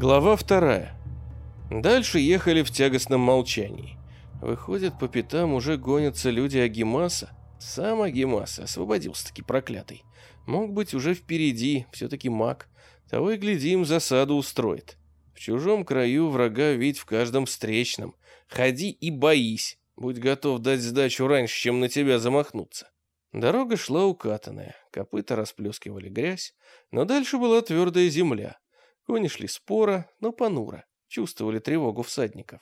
Глава вторая. Дальше ехали в тягостном молчании. Выходит, по пятам уже гонятся люди Агимаса. Сам Агимас освободился-таки проклятый. Мог быть уже впереди, все-таки маг. Того и гляди, им засаду устроит. В чужом краю врага видь в каждом встречном. Ходи и боись. Будь готов дать сдачу раньше, чем на тебя замахнуться. Дорога шла укатанная, копыта расплескивали грязь, но дальше была твердая земля. Кони шли споро, но понуро, чувствовали тревогу всадников.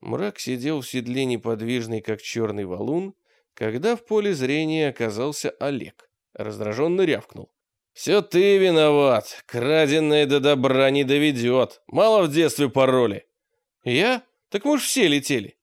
Мрак сидел в седле неподвижный, как черный валун, когда в поле зрения оказался Олег. Раздраженно рявкнул. «Все ты виноват. Краденое до добра не доведет. Мало в детстве пароли». «Я? Так мы ж все летели».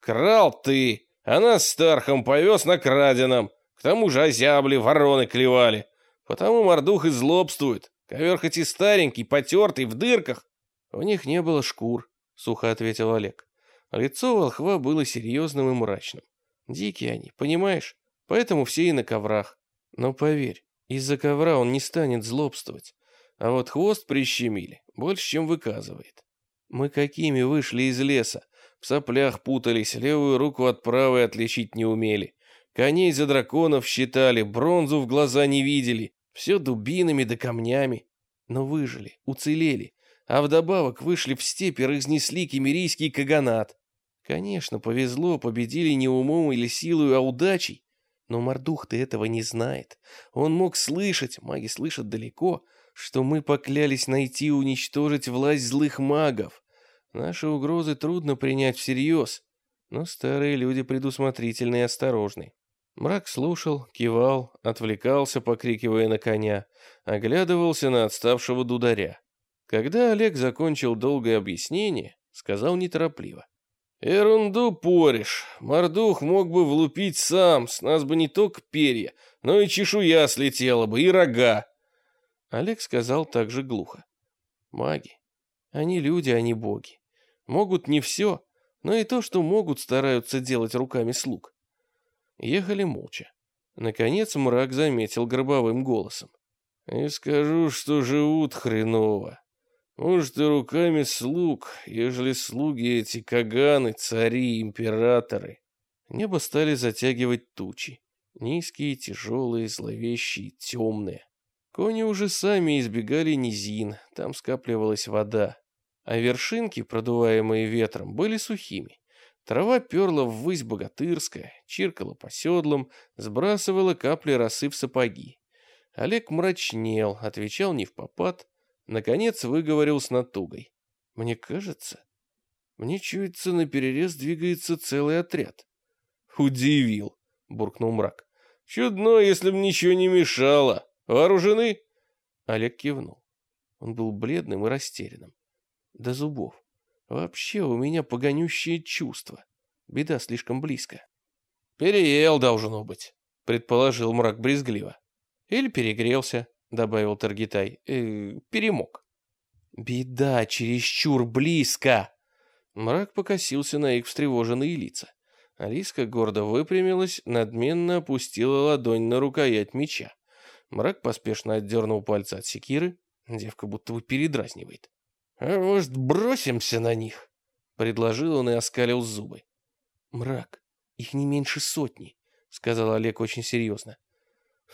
«Крал ты, а нас с Тархом повез на краденом. К тому же озябли, вороны клевали. Потому мордух и злобствует. Ковер хоть и старенький, потертый, в дырках. В них не было шкур, сухо ответил Олег. Лицо волхва было серьезным и мрачным. Дикие они, понимаешь? Поэтому все и на коврах. Но поверь, из-за ковра он не станет злобствовать. А вот хвост прищемили, больше, чем выказывает. Мы какими вышли из леса? В соплях путались, левую руку от правой отличить не умели. Коней за драконов считали, бронзу в глаза не видели. Все дубинами да камнями. Но выжили, уцелели. А вдобавок вышли в степь и разнесли кемерийский каганат. Конечно, повезло, победили не умом или силой, а удачей. Но Мордух-то этого не знает. Он мог слышать, маги слышат далеко, что мы поклялись найти и уничтожить власть злых магов. Наши угрозы трудно принять всерьез, но старые люди предусмотрительны и осторожны. Мрак слушал, кивал, отвлекался, покрикивая на коня, оглядывался на отставшего дударя. Когда Олег закончил долгое объяснение, сказал неторопливо. «Ерунду поришь. Мордух мог бы влупить сам, с нас бы не только перья, но и чешуя слетела бы, и рога». Олег сказал также глухо. «Маги. Они люди, а не боги. Могут не все, но и то, что могут, стараются делать руками слуг. Ехали молча. Наконец мрак заметил гробовым голосом. «И скажу, что живут хреново. Может, и руками слуг, ежели слуги эти каганы, цари, императоры». Небо стали затягивать тучи. Низкие, тяжелые, зловещие, темные. Кони уже сами избегали низин, там скапливалась вода. А вершинки, продуваемые ветром, были сухими. Трава перла ввысь богатырская, чиркала по седлам, сбрасывала капли росы в сапоги. Олег мрачнел, отвечал не в попад, наконец выговорил с натугой. «Мне кажется, мне чуется, на перерез двигается целый отряд». «Удивил», — буркнул мрак. «Чудно, если б ничего не мешало. Вооружены?» Олег кивнул. Он был бледным и растерянным. До зубов. Вообще у меня погонющее чувство. Беда слишком близко. Переел, должно быть, предположил мрак брезгливо. Или перегрелся, добавил Таргитай. Э, перемог. Беда чересчур близко. Мрак покосился на их встревоженные лица. Алиска гордо выпрямилась, надменно опустила ладонь на рукоять меча. Мрак поспешно отдернул пальцы от секиры. Девка будто бы передразнивает. «А может, бросимся на них?» — предложил он и оскалил зубы. «Мрак, их не меньше сотни», — сказал Олег очень серьезно.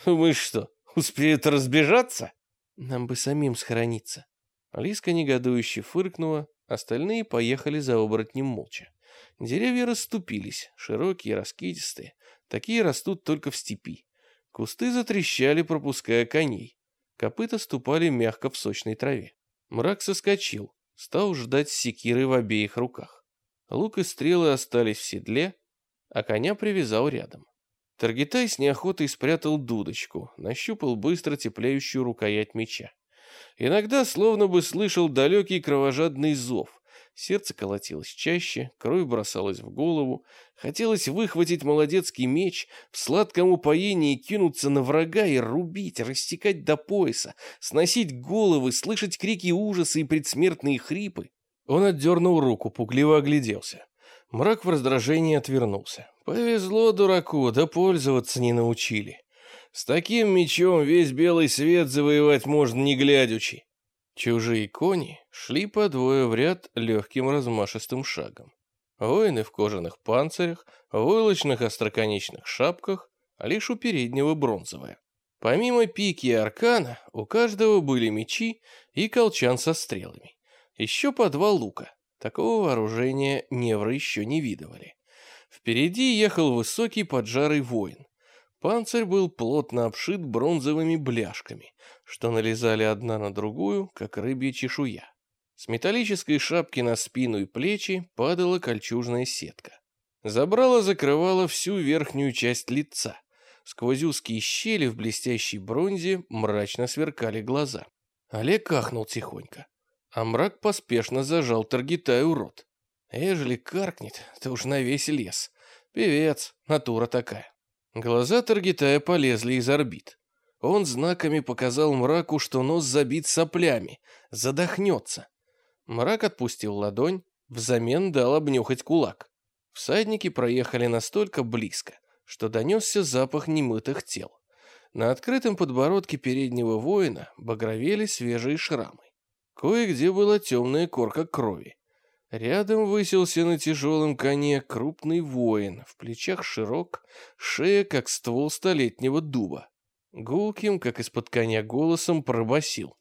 «Мы что, успеют разбежаться?» «Нам бы самим схорониться». Алиска негодующе фыркнула, остальные поехали за оборотнем молча. Деревья расступились, широкие, раскидистые. Такие растут только в степи. Кусты затрещали, пропуская коней. Копыта ступали мягко в сочной траве. Мрак соскочил, стал ждать секиры в обеих руках. Лук и стрелы остались в седле, а коня привязал рядом. Таргитай с неохотой спрятал дудочку, нащупал быстро теплеющую рукоять меча. Иногда словно бы слышал далекий кровожадный зов, Сердце колотилось чаще, кровь бросалась в голову. Хотелось выхватить молодецкий меч, в сладком упоении кинуться на врага и рубить, растекать до пояса, сносить головы, слышать крики ужаса и предсмертные хрипы. Он отдернул руку, пугливо огляделся. Мрак в раздражении отвернулся. Повезло дураку, да пользоваться не научили. С таким мечом весь белый свет завоевать можно не глядячи. Чужие кони шли по двое в ряд легким размашистым шагом. Воины в кожаных панцирях, в войлочных остроконечных шапках, а лишь у переднего бронзовая. Помимо пики и аркана, у каждого были мечи и колчан со стрелами. Еще по два лука. Такого вооружения невры еще не видывали. Впереди ехал высокий поджарый воин. Панцирь был плотно обшит бронзовыми бляшками, что налезали одна на другую, как рыбья чешуя. С металлической шапки на спину и плечи падала кольчужная сетка. Забрала закрывала всю верхнюю часть лица. Сквозь узкие щели в блестящей бронзе мрачно сверкали глаза. Олег ахнул тихонько, а мрак поспешно зажал Таргитаю рот. Ежели каркнет, то уж на весь лес. Певец, натура такая. Глаза Таргитая полезли из орбит. Он знаками показал мраку, что нос забит соплями, задохнется. Мрак отпустил ладонь, взамен дал обнюхать кулак. Всадники проехали настолько близко, что донесся запах немытых тел. На открытом подбородке переднего воина багровели свежие шрамы. Кое-где была темная корка крови. Рядом высился на тяжелом коне крупный воин, в плечах широк, шея, как ствол столетнего дуба. Гулким, как из-под коня голосом, пробасил.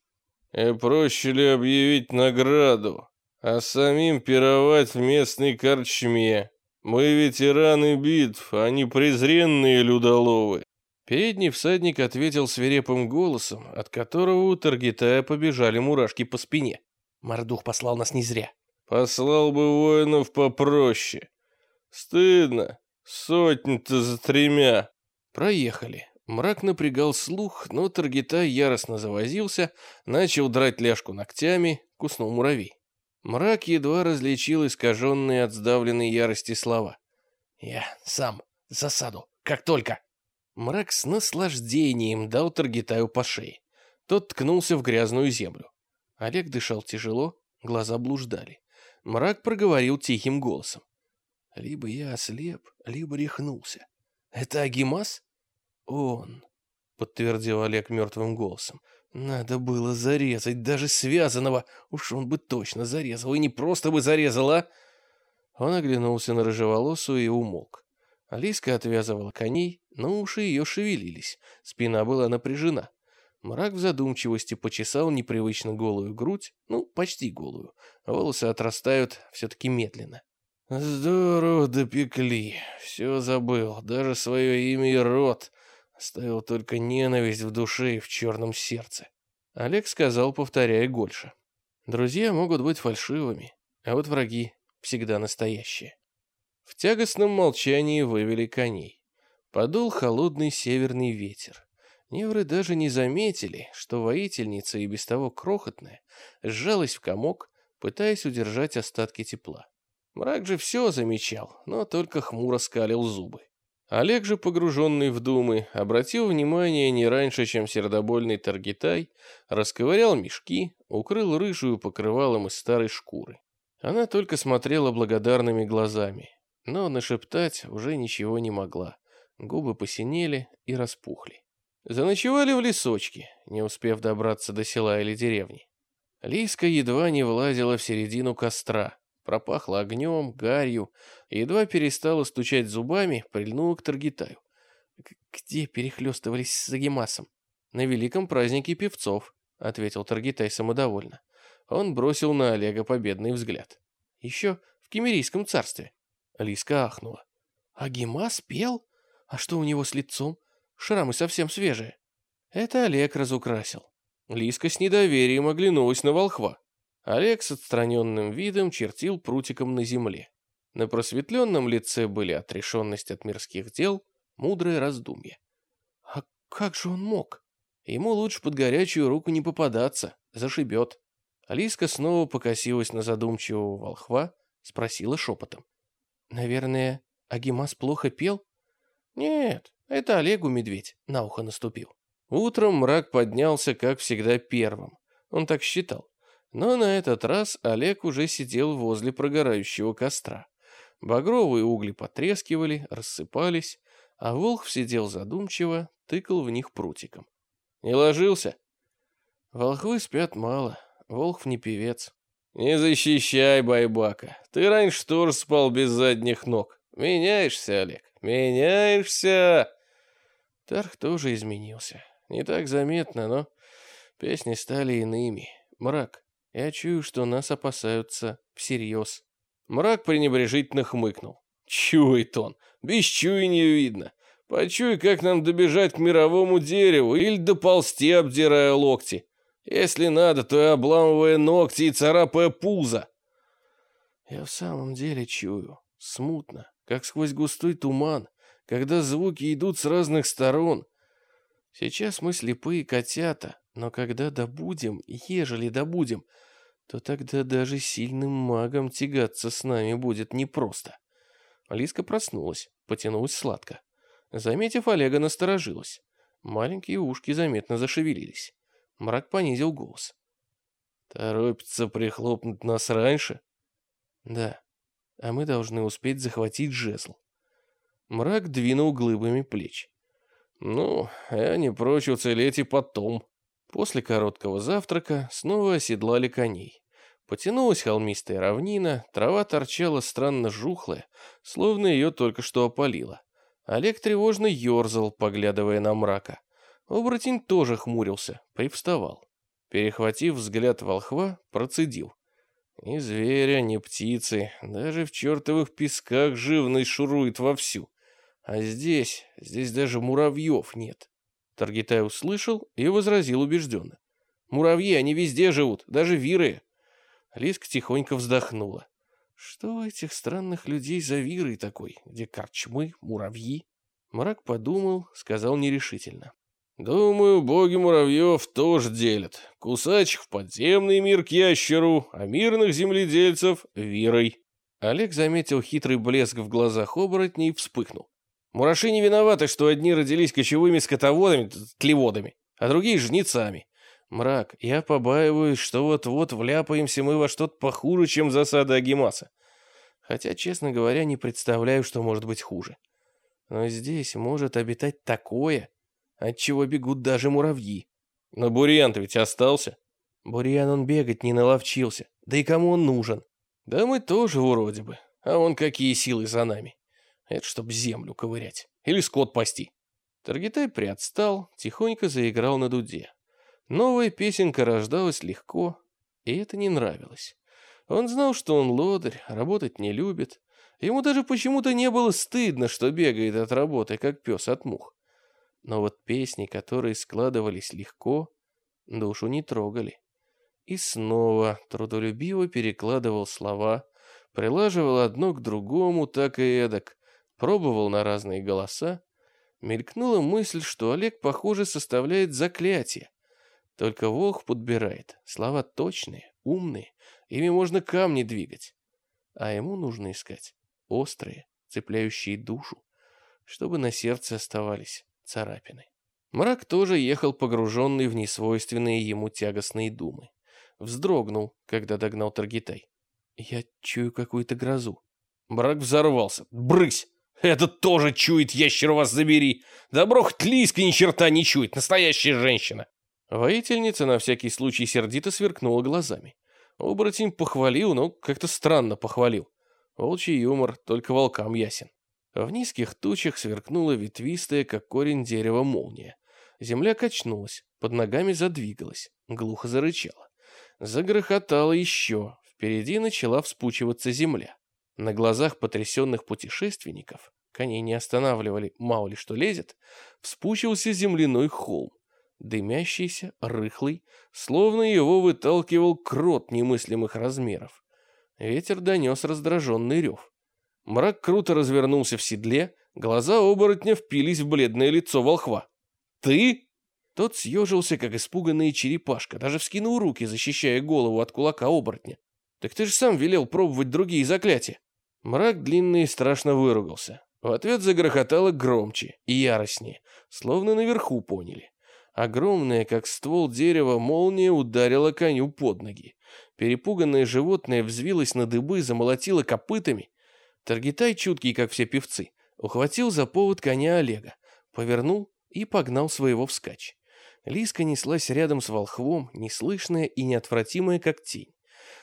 «И проще ли объявить награду, а самим пировать в местной корчме? Мы ветераны битв, а не презренные людоловы». Передний всадник ответил свирепым голосом, от которого у Таргитая побежали мурашки по спине. Мордух послал нас не зря. Послал бы воинов попроще. Стыдно. Сотни-то за тремя. Проехали. Мрак напрягал слух, но Таргитай яростно завозился, начал драть ляжку ногтями, куснул муравей. Мрак едва различил искаженные от сдавленной ярости слова. «Я сам. Засаду. Как только». Мрак с наслаждением дал Таргитаю по шее. Тот ткнулся в грязную землю. Олег дышал тяжело, глаза блуждали. Мрак проговорил тихим голосом. Либо я ослеп, либо рехнулся. Это Агимас? Он, подтвердил Олег мертвым голосом. Надо было зарезать даже связанного. Уж он бы точно зарезал, и не просто бы зарезал, а... Он оглянулся на рыжеволосую и умолк. Алиска отвязывала коней, но уши ее шевелились, спина была напряжена. Мрак в задумчивости почесал непривычно голую грудь, ну, почти голую. Волосы отрастают все-таки медленно. Здорово допекли. Все забыл, даже свое имя и род. Оставил только ненависть в душе и в черном сердце. Олег сказал, повторяя Гольша. Друзья могут быть фальшивыми, а вот враги всегда настоящие. В тягостном молчании вывели коней. Подул холодный северный ветер. Невры даже не заметили, что воительница и без того крохотная сжалась в комок, пытаясь удержать остатки тепла. Мрак же все замечал, но только хмуро скалил зубы. Олег же, погруженный в думы, обратил внимание не раньше, чем сердобольный Таргитай, расковырял мешки, укрыл рыжую покрывалом из старой шкуры. Она только смотрела благодарными глазами, но нашептать уже ничего не могла. Губы посинели и распухли. Заночевали в лесочке, не успев добраться до села или деревни. Лиска едва не влазила в середину костра, пропахла огнем, гарью, едва перестала стучать зубами, прильнула к Таргитаю. «Где перехлестывались с Агимасом?» «На великом празднике певцов», — ответил Таргитай самодовольно. Он бросил на Олега победный взгляд. «Еще в Кемерийском царстве». Лиска ахнула. «Агимас пел? А что у него с лицом? Шрамы совсем свежие. Это Олег разукрасил. Лиска с недоверием оглянулась на волхва. Олег с отстраненным видом чертил прутиком на земле. На просветленном лице были отрешенность от мирских дел, мудрое раздумье. А как же он мог? Ему лучше под горячую руку не попадаться, зашибет. Алиска снова покосилась на задумчивого волхва, спросила шепотом. «Наверное, Агимас плохо пел?» «Нет, это Олегу медведь на ухо наступил. Утром мрак поднялся, как всегда, первым. Он так считал. Но на этот раз Олег уже сидел возле прогорающего костра. Багровые угли потрескивали, рассыпались, а Волх сидел задумчиво, тыкал в них прутиком. «Не ложился?» «Волхвы спят мало, Волхв не певец. «Не защищай, байбака. Ты раньше тоже спал без задних ног. Меняешься, Олег, меняешься!» Тарх тоже изменился. Не так заметно, но песни стали иными. Мрак. Я чую, что нас опасаются всерьез. Мрак пренебрежительно хмыкнул. Чует он. Без чуя видно. Почуй, как нам добежать к мировому дереву или доползти, обдирая локти. Если надо, то и обламывая ногти и царапая пузо. Я в самом деле чую. Смутно, как сквозь густой туман, когда звуки идут с разных сторон. Сейчас мы слепые котята, но когда добудем, ежели добудем, то тогда даже сильным магом тягаться с нами будет непросто. Лиска проснулась, потянулась сладко. Заметив Олега, насторожилась. Маленькие ушки заметно зашевелились. Мрак понизил голос. «Торопится прихлопнуть нас раньше?» «Да, а мы должны успеть захватить жезл». Мрак двинул глыбами плеч. «Ну, я не прочь уцелеть и потом». После короткого завтрака снова оседлали коней. Потянулась холмистая равнина, трава торчала странно жухлая, словно ее только что опалило. Олег тревожно ерзал, поглядывая на мрака. Оборотень тоже хмурился, привставал. Перехватив взгляд волхва, процедил. Ни зверя, ни птицы, даже в чертовых песках живность шурует вовсю. А здесь, здесь даже муравьев нет. Таргитай услышал и возразил убежденно. Муравьи, они везде живут, даже виры. Лиска тихонько вздохнула. Что у этих странных людей за вирой такой, где корчмы, муравьи? Мрак подумал, сказал нерешительно. Думаю, боги муравьев тоже делят. Кусачих в подземный мир к ящеру, а мирных земледельцев — вирой. Олег заметил хитрый блеск в глазах оборотней и вспыхнул. Мураши не виноваты, что одни родились кочевыми скотоводами, тлеводами, а другие — жнецами. Мрак, я побаиваюсь, что вот-вот вляпаемся мы во что-то похуже, чем засада Агимаса. Хотя, честно говоря, не представляю, что может быть хуже. Но здесь может обитать такое, от чего бегут даже муравьи. Но Бурьян-то ведь остался. Бурьян он бегать не наловчился. Да и кому он нужен? Да мы тоже вроде бы. А он какие силы за нами. Это чтоб землю ковырять. Или скот пасти. Таргитай приотстал, тихонько заиграл на дуде. Новая песенка рождалась легко, и это не нравилось. Он знал, что он лодырь, работать не любит. Ему даже почему-то не было стыдно, что бегает от работы, как пес от мух. Но вот песни, которые складывались легко, душу не трогали. И снова трудолюбиво перекладывал слова, прилаживал одно к другому так и эдак, пробовал на разные голоса. Мелькнула мысль, что Олег, похоже, составляет заклятие. Только Волх подбирает. Слова точные, умные. Ими можно камни двигать. А ему нужно искать острые, цепляющие душу, чтобы на сердце оставались царапины. Мрак тоже ехал погруженный в несвойственные ему тягостные думы. Вздрогнул, когда догнал Таргитай. «Я чую какую-то грозу». Мрак взорвался. «Брысь! Этот тоже чует, ящер вас забери! Добро хоть Лиска ни черта не чует, настоящая женщина!» Воительница на всякий случай сердито сверкнула глазами. Оборотень похвалил, но как-то странно похвалил. Волчий юмор только волкам ясен. В низких тучах сверкнула ветвистая, как корень дерева, молния. Земля качнулась, под ногами задвигалась, глухо зарычала. Загрохотало еще, впереди начала вспучиваться земля. На глазах потрясенных путешественников, коней не останавливали, мало ли что лезет, вспучился земляной холм дымящийся, рыхлый, словно его выталкивал крот немыслимых размеров. Ветер донес раздраженный рев. Мрак круто развернулся в седле, глаза оборотня впились в бледное лицо волхва. «Ты?» Тот съежился, как испуганная черепашка, даже вскинул руки, защищая голову от кулака оборотня. «Так ты же сам велел пробовать другие заклятия!» Мрак длинный страшно выругался. В ответ загрохотало громче и яростнее, словно наверху поняли. Огромная, как ствол дерева, молния ударила коню под ноги. Перепуганное животное взвилось на дыбы, замолотило копытами. Таргитай, чуткий, как все певцы, ухватил за повод коня Олега, повернул и погнал своего вскачь. Лиска неслась рядом с волхвом, неслышная и неотвратимая, как тень.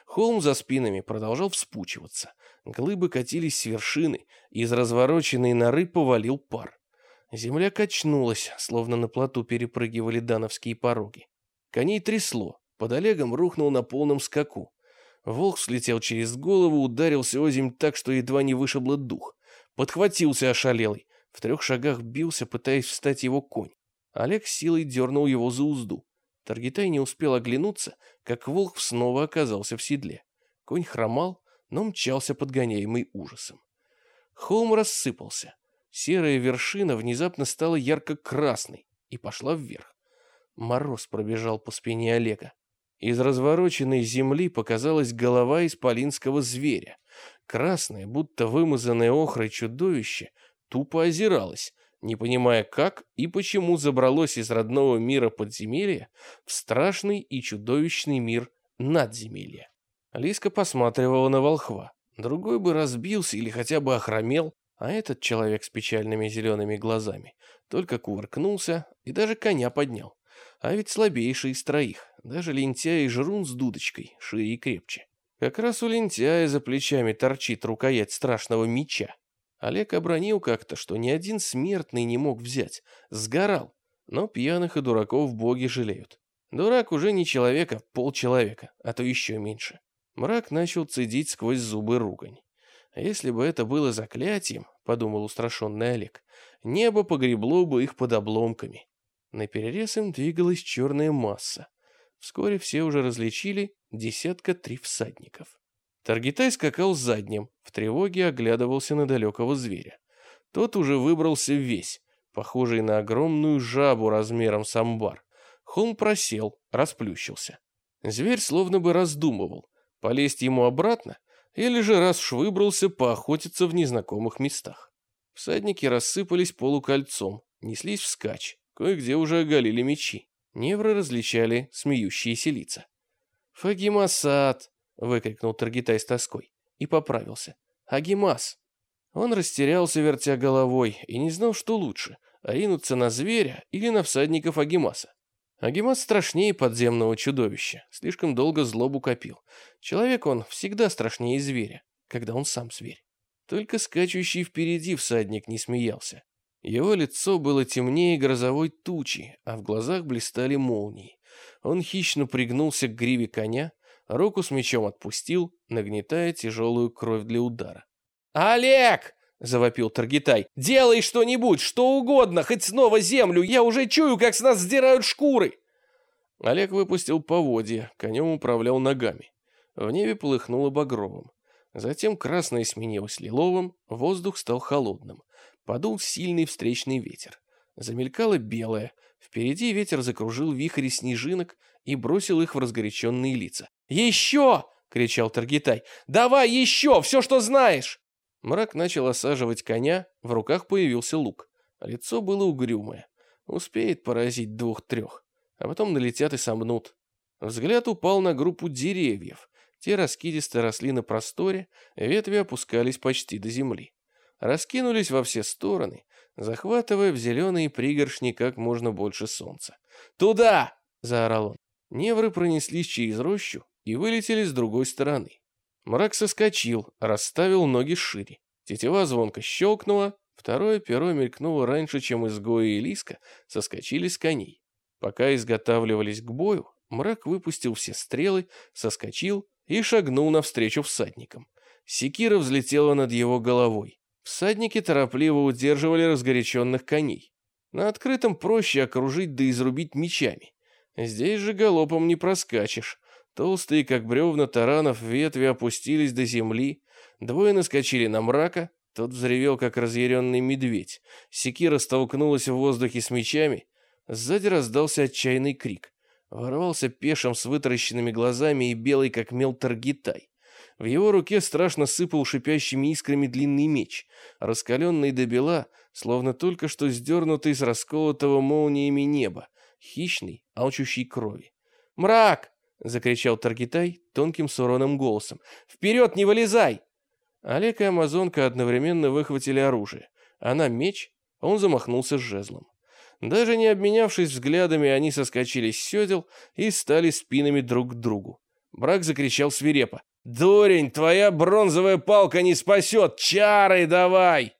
Холм за спинами продолжал вспучиваться. Глыбы катились с вершины, из развороченной норы повалил пар. Земля качнулась, словно на плоту перепрыгивали дановские пороги. Коней трясло, под Олегом рухнул на полном скаку. Волк слетел через голову, ударился озимь так, что едва не вышибло дух. Подхватился ошалелый. В трех шагах бился, пытаясь встать его конь. Олег силой дернул его за узду. Таргитай не успел оглянуться, как волк снова оказался в седле. Конь хромал, но мчался подгоняемый ужасом. Холм рассыпался. Серая вершина внезапно стала ярко-красной и пошла вверх. Мороз пробежал по спине Олега. Из развороченной земли показалась голова исполинского зверя. Красное, будто вымазанное охрой чудовище, тупо озиралось, не понимая, как и почему забралось из родного мира подземелья в страшный и чудовищный мир надземелья. Лиска посматривала на волхва. Другой бы разбился или хотя бы охромел, а этот человек с печальными зелеными глазами только кувыркнулся и даже коня поднял. А ведь слабейший из троих, даже лентяй и жрун с дудочкой, шире и крепче. Как раз у лентяя за плечами торчит рукоять страшного меча. Олег обронил как-то, что ни один смертный не мог взять. Сгорал. Но пьяных и дураков боги жалеют. Дурак уже не человек, а полчеловека, а то еще меньше. Мрак начал цедить сквозь зубы ругань. А если бы это было заклятием, подумал устрашенный Олег, небо погребло бы их под обломками. На перерез им двигалась черная масса. Вскоре все уже различили десятка три всадников. Таргитай скакал задним, в тревоге оглядывался на далекого зверя. Тот уже выбрался весь, похожий на огромную жабу размером с амбар. Холм просел, расплющился. Зверь словно бы раздумывал, полезть ему обратно, или же раз уж выбрался поохотиться в незнакомых местах. Всадники рассыпались полукольцом, неслись вскачь, кое-где уже оголили мечи. Невры различали смеющиеся лица. «Фагимасад!» — выкрикнул Таргитай с тоской и поправился. «Агимас!» Он растерялся, вертя головой, и не знал, что лучше — ринуться на зверя или на всадников Агимаса. Агимас страшнее подземного чудовища, слишком долго злобу копил. Человек он всегда страшнее зверя, когда он сам зверь. Только скачущий впереди всадник не смеялся. Его лицо было темнее грозовой тучи, а в глазах блистали молнии. Он хищно пригнулся к гриве коня, руку с мечом отпустил, нагнетая тяжелую кровь для удара. «Олег!» — завопил Таргитай. «Делай что-нибудь, что угодно, хоть снова землю, я уже чую, как с нас сдирают шкуры!» Олег выпустил поводья, конем управлял ногами. В небе полыхнуло багровым. Затем красное сменилось лиловым, воздух стал холодным. Подул сильный встречный ветер. Замелькало белое. Впереди ветер закружил вихри снежинок и бросил их в разгоряченные лица. «Еще!» — кричал Таргитай. «Давай еще! Все, что знаешь!» Мрак начал осаживать коня, в руках появился лук. Лицо было угрюмое. Успеет поразить двух-трех, а потом налетят и сомнут. Взгляд упал на группу деревьев. Те раскидисто росли на просторе, ветви опускались почти до земли. Раскинулись во все стороны, захватывая в зеленые пригоршни как можно больше солнца. «Туда!» — заорал он. Невры пронеслись через рощу и вылетели с другой стороны. Мрак соскочил, расставил ноги шире. Тетива звонко щелкнула, второе перо мелькнуло раньше, чем изгои и Лиска соскочили с коней. Пока изготавливались к бою, мрак выпустил все стрелы, соскочил и шагнул навстречу всадникам. Секира взлетела над его головой. Всадники торопливо удерживали разгоряченных коней. На открытом проще окружить да изрубить мечами. Здесь же галопом не проскачешь. Толстые, как бревна таранов, ветви опустились до земли. Двое наскочили на мрака. Тот взревел, как разъяренный медведь. Секира столкнулась в воздухе с мечами. Сзади раздался отчаянный крик. Ворвался пешим с вытаращенными глазами и белый, как мел, таргитай. В его руке страшно сыпал шипящими искрами длинный меч, раскаленный до бела, словно только что сдернутый с расколотого молниями неба, хищный, алчущий крови. «Мрак!» — закричал Таргитай тонким суроным голосом. «Вперед, не вылезай!» Олег и Амазонка одновременно выхватили оружие. Она меч, он замахнулся с жезлом. Даже не обменявшись взглядами, они соскочили с седел и стали спинами друг к другу. Брак закричал свирепо. «Дурень, твоя бронзовая палка не спасет! Чары давай!»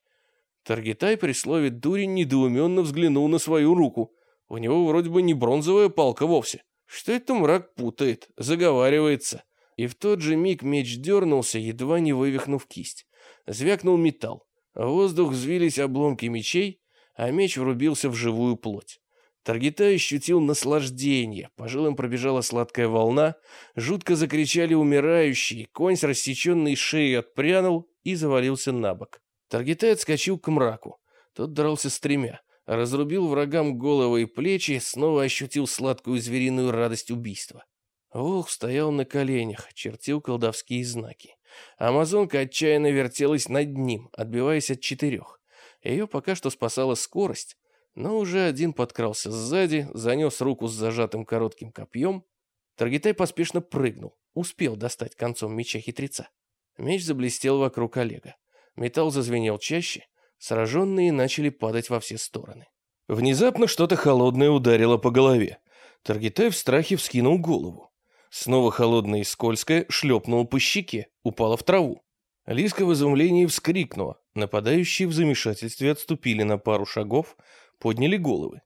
Таргитай при слове «дурень» недоуменно взглянул на свою руку. У него вроде бы не бронзовая палка вовсе. Что это мрак путает, заговаривается. И в тот же миг меч дернулся, едва не вывихнув кисть. Звякнул металл. В воздух взвились обломки мечей, а меч врубился в живую плоть. Таргитай ощутил наслаждение, по жилам пробежала сладкая волна, жутко закричали умирающие, конь с рассеченной шеей отпрянул и завалился на бок. Таргитай отскочил к мраку. Тот дрался с тремя, разрубил врагам головы и плечи, снова ощутил сладкую звериную радость убийства. Волк стоял на коленях, чертил колдовские знаки. Амазонка отчаянно вертелась над ним, отбиваясь от четырех. Ее пока что спасала скорость, но уже один подкрался сзади, занес руку с зажатым коротким копьем. Таргитай поспешно прыгнул, успел достать концом меча хитреца. Меч заблестел вокруг Олега. Металл зазвенел чаще, сраженные начали падать во все стороны. Внезапно что-то холодное ударило по голове. Таргитай в страхе вскинул голову. Снова холодное и скользкое шлепнуло по щеке, упало в траву. Лиска в изумлении вскрикнула. Нападающие в замешательстве отступили на пару шагов, подняли головы.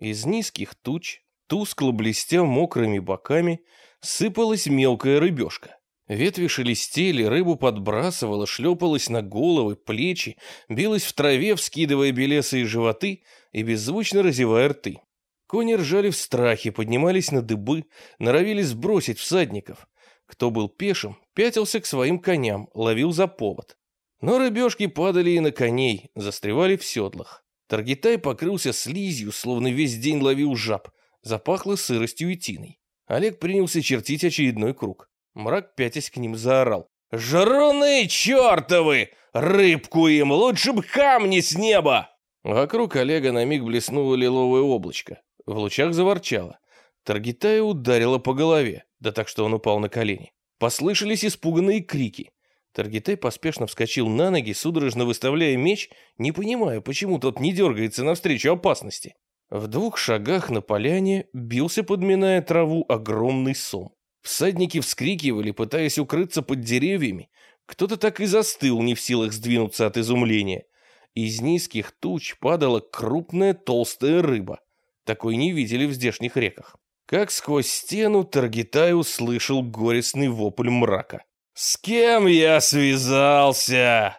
Из низких туч, тускло блестя мокрыми боками, сыпалась мелкая рыбешка. Ветви шелестели, рыбу подбрасывала, шлепалась на головы, плечи, билась в траве, вскидывая белесые животы и беззвучно разевая рты. Кони ржали в страхе, поднимались на дыбы, норовили сбросить всадников. Кто был пешим, пятился к своим коням, ловил за повод. Но рыбешки падали и на коней, застревали в седлах. Таргитай покрылся слизью, словно весь день ловил жаб. Запахло сыростью и тиной. Олег принялся чертить очередной круг. Мрак, пятясь к ним, заорал. «Жруны чертовы! Рыбку им! Лучше б камни с неба!» Вокруг Олега на миг блеснуло лиловое облачко. В лучах заворчало. Таргитая ударила по голове, да так что он упал на колени. Послышались испуганные крики. Таргитай поспешно вскочил на ноги, судорожно выставляя меч, не понимая, почему тот не дергается навстречу опасности. В двух шагах на поляне бился, подминая траву, огромный сом. Всадники вскрикивали, пытаясь укрыться под деревьями. Кто-то так и застыл, не в силах сдвинуться от изумления. Из низких туч падала крупная толстая рыба. Такой не видели в здешних реках. Как сквозь стену Таргитай услышал горестный вопль мрака. «С кем я связался?»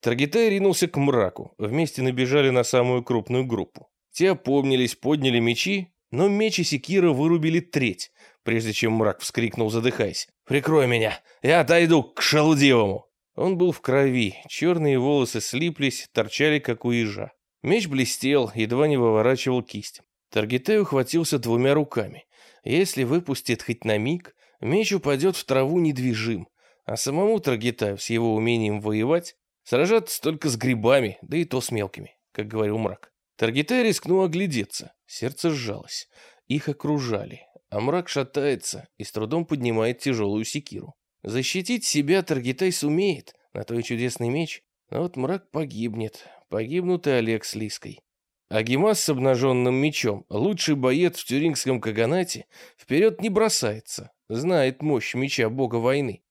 Таргитай ринулся к мраку. Вместе набежали на самую крупную группу. Те опомнились, подняли мечи, но меч секира вырубили треть, прежде чем мрак вскрикнул, задыхаясь. «Прикрой меня! Я отойду к шелудивому!» Он был в крови, черные волосы слиплись, торчали, как у ежа. Меч блестел, едва не выворачивал кисть. Таргитай ухватился двумя руками. Если выпустит хоть на миг, меч упадет в траву недвижим, а самому Трагетаю с его умением воевать сражаться только с грибами, да и то с мелкими, как говорил мрак. Таргитай рискнул оглядеться, сердце сжалось. Их окружали, а мрак шатается и с трудом поднимает тяжелую секиру. Защитить себя Таргитай сумеет, на то и чудесный меч, но вот мрак погибнет, погибнут и Олег с Лиской. Агимас с обнаженным мечом, лучший боец в тюрингском каганате, вперед не бросается, знает мощь меча бога войны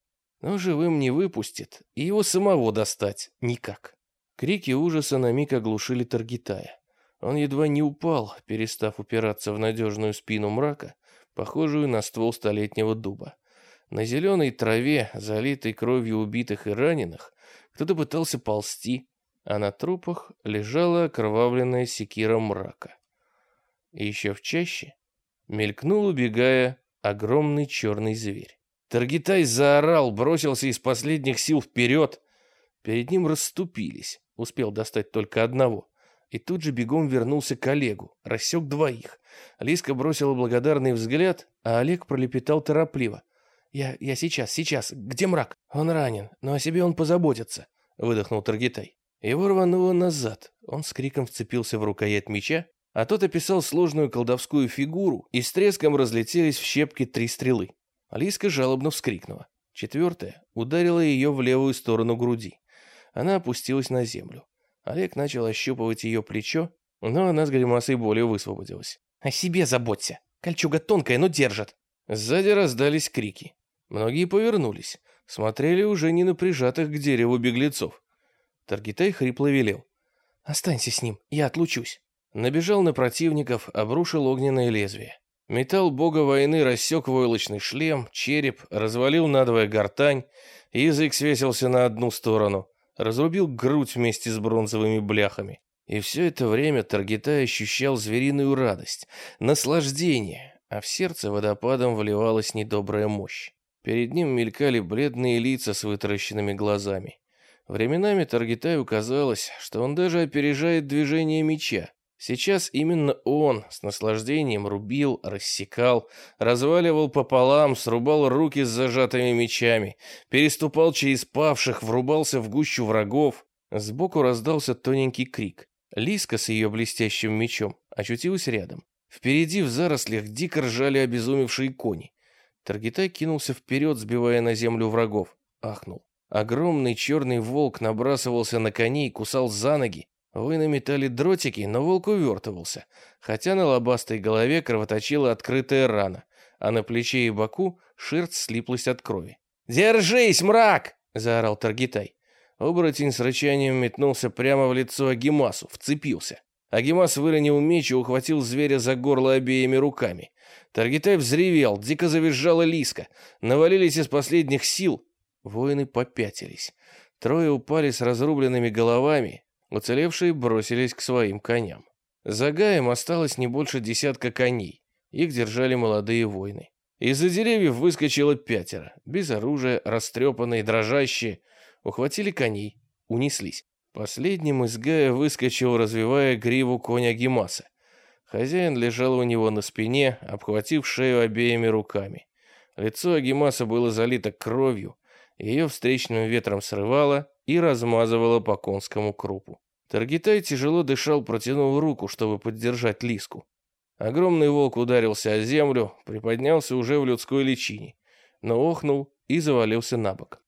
но живым не выпустит, и его самого достать никак. Крики ужаса на миг оглушили Таргитая. Он едва не упал, перестав упираться в надежную спину мрака, похожую на ствол столетнего дуба. На зеленой траве, залитой кровью убитых и раненых, кто-то пытался ползти, а на трупах лежала окровавленная секира мрака. И еще в чаще мелькнул, убегая, огромный черный зверь. Таргитай заорал, бросился из последних сил вперед. Перед ним расступились. Успел достать только одного. И тут же бегом вернулся к Олегу. Рассек двоих. Лиска бросила благодарный взгляд, а Олег пролепетал торопливо. «Я, я сейчас, сейчас. Где мрак? Он ранен, но о себе он позаботится», — выдохнул Таргитай. Его рвануло назад. Он с криком вцепился в рукоять меча, а тот описал сложную колдовскую фигуру, и с треском разлетелись в щепки три стрелы. Алиска жалобно вскрикнула. Четвертая ударила ее в левую сторону груди. Она опустилась на землю. Олег начал ощупывать ее плечо, Но она с гримасой более высвободилась. «О себе заботься. Кольчуга тонкая, но держит». Сзади раздались крики. Многие повернулись. Смотрели уже не на прижатых к дереву беглецов. Таргитай хрипло велел. «Останься с ним, я отлучусь». Набежал на противников, обрушил огненное лезвие. Металл бога войны рассек войлочный шлем, череп, развалил надвое гортань, язык свесился на одну сторону, разрубил грудь вместе с бронзовыми бляхами. И все это время Таргитай ощущал звериную радость, наслаждение, а в сердце водопадом вливалась недобрая мощь. Перед ним мелькали бледные лица с вытаращенными глазами. Временами Таргитаю казалось, что он даже опережает движение меча. Сейчас именно он с наслаждением рубил, рассекал, разваливал пополам, срубал руки с зажатыми мечами, переступал через павших, врубался в гущу врагов. Сбоку раздался тоненький крик. Лиска с ее блестящим мечом очутилась рядом. Впереди в зарослях дико ржали обезумевшие кони. Таргитай кинулся вперед, сбивая на землю врагов. Ахнул. Огромный черный волк набрасывался на коней, кусал за ноги. Вы метали дротики, но волк увертывался, хотя на лобастой голове кровоточила открытая рана, а на плече и боку шерсть слиплась от крови. «Держись, мрак!» — заорал Таргитай. Оборотень с рычанием метнулся прямо в лицо Агимасу, вцепился. Агимас выронил меч и ухватил зверя за горло обеими руками. Таргитай взревел, дико завизжала Лиска. Навалились из последних сил. Воины попятились. Трое упали с разрубленными головами, уцелевшие бросились к своим коням. За Гаем осталось не больше десятка коней. Их держали молодые воины. Из-за деревьев выскочило пятеро. Без оружия, растрепанные, дрожащие. Ухватили коней, унеслись. Последним из Гая выскочил, развивая гриву коня Гемаса. Хозяин лежал у него на спине, обхватив шею обеими руками. Лицо Агимаса было залито кровью, ее встречным ветром срывало и размазывало по конскому крупу. Таргитай тяжело дышал, протянул руку, чтобы поддержать Лиску. Огромный волк ударился о землю, приподнялся уже в людской личине, но охнул и завалился на бок.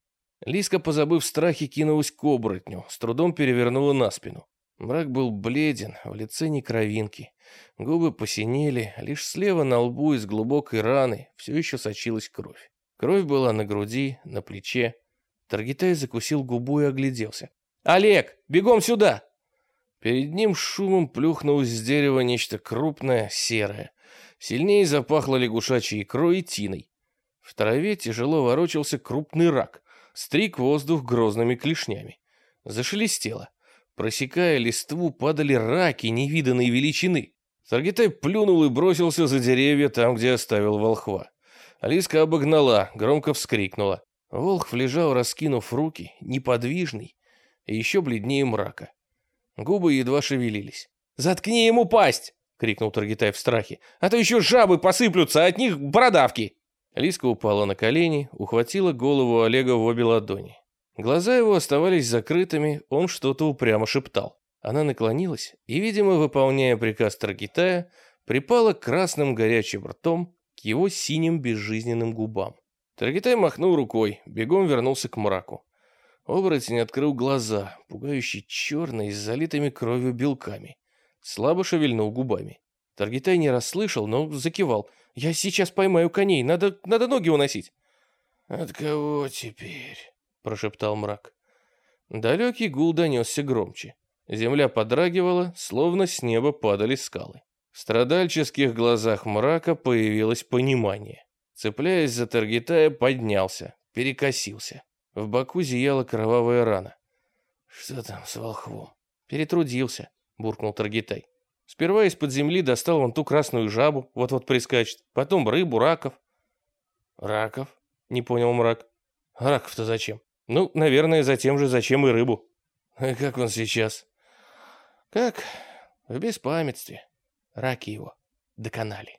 Лиска, позабыв страхи, кинулась к оборотню, с трудом перевернула на спину. Мрак был бледен, в лице не кровинки. Губы посинели, лишь слева на лбу из глубокой раны все еще сочилась кровь. Кровь была на груди, на плече. Таргитай закусил губу и огляделся. «Олег, бегом сюда!» Перед ним шумом плюхнулось с дерева нечто крупное, серое. Сильнее запахло лягушачьей икрой и тиной. В траве тяжело ворочался крупный рак, стриг воздух грозными клешнями. Зашелестело. Просекая листву, падали раки невиданной величины. Саргитай плюнул и бросился за деревья там, где оставил волхва. Алиска обогнала, громко вскрикнула. Волхв лежал, раскинув руки, неподвижный и еще бледнее мрака. Губы едва шевелились. «Заткни ему пасть!» — крикнул Таргитай в страхе. «А то еще жабы посыплются, а от них бородавки!» Лиска упала на колени, ухватила голову Олега в обе ладони. Глаза его оставались закрытыми, он что-то упрямо шептал. Она наклонилась и, видимо, выполняя приказ Таргитая, припала красным горячим ртом к его синим безжизненным губам. Таргитай махнул рукой, бегом вернулся к мраку. Оборотень открыл глаза, пугающе черные, с залитыми кровью белками. Слабо шевельнул губами. Таргитай не расслышал, но закивал. «Я сейчас поймаю коней, надо, надо ноги уносить». «От кого теперь?» прошептал мрак. Далекий гул донесся громче. Земля подрагивала, словно с неба падали скалы. В страдальческих глазах мрака появилось понимание. Цепляясь за Таргитая, поднялся, перекосился. В боку зияла кровавая рана. «Что там с волхвом?» «Перетрудился», — буркнул Таргитай. Сперва из-под земли достал он ту красную жабу, вот-вот прискачет, потом рыбу, раков. «Раков?» — не понял мрак. «Раков-то зачем?» Ну, наверное, за тем же, зачем и рыбу. А как он сейчас? Как? В беспамятстве. Раки его доконали.